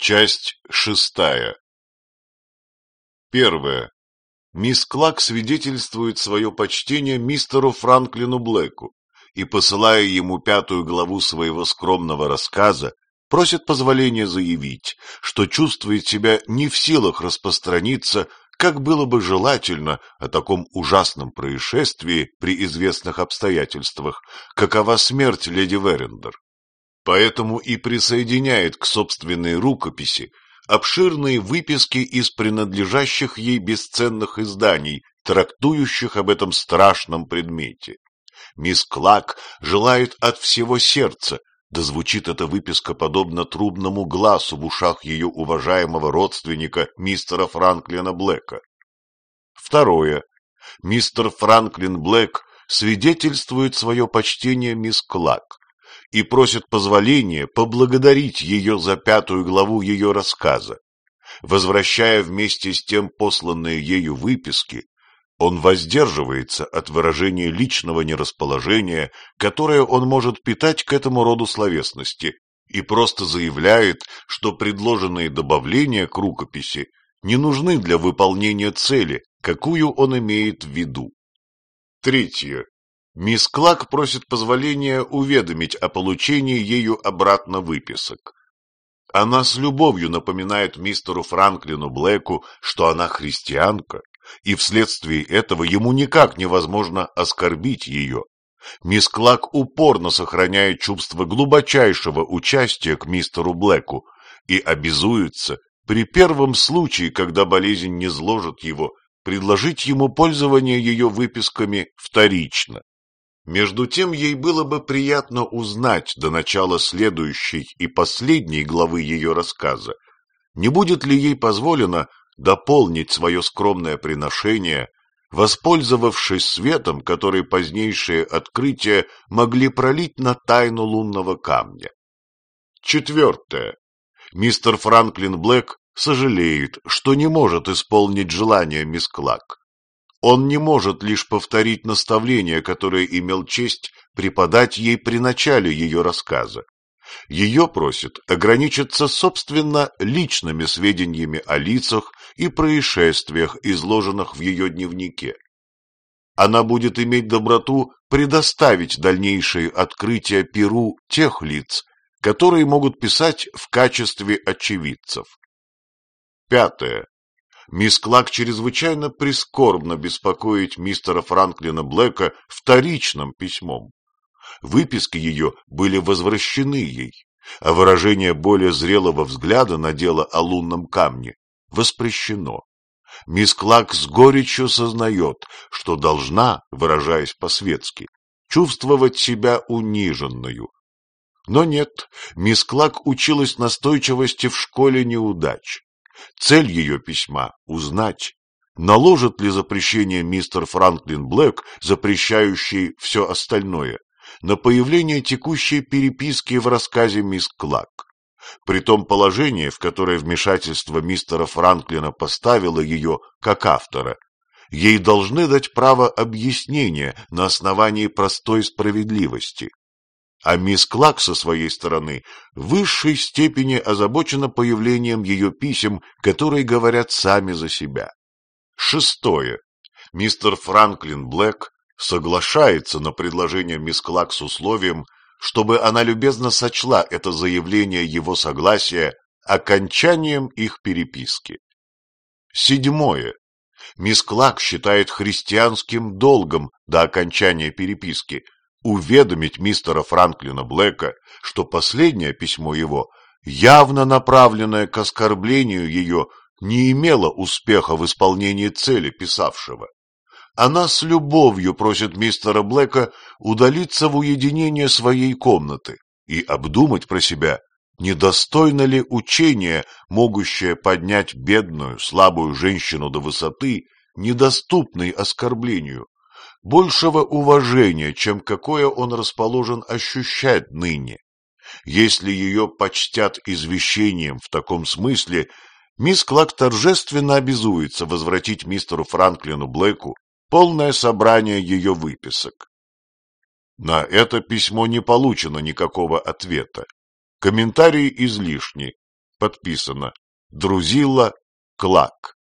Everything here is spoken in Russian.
Часть шестая. Первое. Мисс Клак свидетельствует свое почтение мистеру Франклину Блэку и, посылая ему пятую главу своего скромного рассказа, просит позволения заявить, что чувствует себя не в силах распространиться, как было бы желательно о таком ужасном происшествии при известных обстоятельствах, какова смерть леди Верендер поэтому и присоединяет к собственной рукописи обширные выписки из принадлежащих ей бесценных изданий, трактующих об этом страшном предмете. Мисс Клак желает от всего сердца, да звучит эта выписка подобно трубному глазу в ушах ее уважаемого родственника мистера Франклина Блэка. Второе. Мистер Франклин Блэк свидетельствует свое почтение мисс Клак, и просит позволения поблагодарить ее за пятую главу ее рассказа. Возвращая вместе с тем посланные ею выписки, он воздерживается от выражения личного нерасположения, которое он может питать к этому роду словесности, и просто заявляет, что предложенные добавления к рукописи не нужны для выполнения цели, какую он имеет в виду. Третье. Мисс Клак просит позволения уведомить о получении ею обратно выписок. Она с любовью напоминает мистеру Франклину Блэку, что она христианка, и вследствие этого ему никак невозможно оскорбить ее. Мисс Клак упорно сохраняет чувство глубочайшего участия к мистеру Блэку и обязуется при первом случае, когда болезнь не зложит его, предложить ему пользование ее выписками вторично. Между тем ей было бы приятно узнать до начала следующей и последней главы ее рассказа, не будет ли ей позволено дополнить свое скромное приношение, воспользовавшись светом, который позднейшие открытия могли пролить на тайну лунного камня. Четвертое. Мистер Франклин Блэк сожалеет, что не может исполнить желание мисс Клак. Он не может лишь повторить наставление, которое имел честь преподать ей при начале ее рассказа. Ее просит ограничиться, собственно, личными сведениями о лицах и происшествиях, изложенных в ее дневнике. Она будет иметь доброту предоставить дальнейшие открытия Перу тех лиц, которые могут писать в качестве очевидцев. Пятое. Мисс Клак чрезвычайно прискорбно беспокоить мистера Франклина Блэка вторичным письмом. Выписки ее были возвращены ей, а выражение более зрелого взгляда на дело о лунном камне воспрещено. Мисс Клак с горечью сознает, что должна, выражаясь по-светски, чувствовать себя униженную. Но нет, мисс Клак училась настойчивости в школе неудач Цель ее письма – узнать, наложит ли запрещение мистер Франклин Блэк, запрещающий все остальное, на появление текущей переписки в рассказе мисс Клак. При том положении, в которое вмешательство мистера Франклина поставило ее как автора, ей должны дать право объяснения на основании простой справедливости, а мисс Клак со своей стороны в высшей степени озабочена появлением ее писем, которые говорят сами за себя. Шестое. Мистер Франклин Блэк соглашается на предложение мисс Клак с условием, чтобы она любезно сочла это заявление его согласия окончанием их переписки. Седьмое. Мисс Клак считает христианским долгом до окончания переписки – уведомить мистера Франклина Блэка, что последнее письмо его, явно направленное к оскорблению ее, не имело успеха в исполнении цели писавшего. Она с любовью просит мистера Блэка удалиться в уединение своей комнаты и обдумать про себя, недостойно ли учение, могущее поднять бедную, слабую женщину до высоты, недоступной оскорблению, большего уважения, чем какое он расположен ощущать ныне. Если ее почтят извещением в таком смысле, мисс Клак торжественно обязуется возвратить мистеру Франклину Блэку полное собрание ее выписок. На это письмо не получено никакого ответа. Комментарии излишни. Подписано Друзила Клак.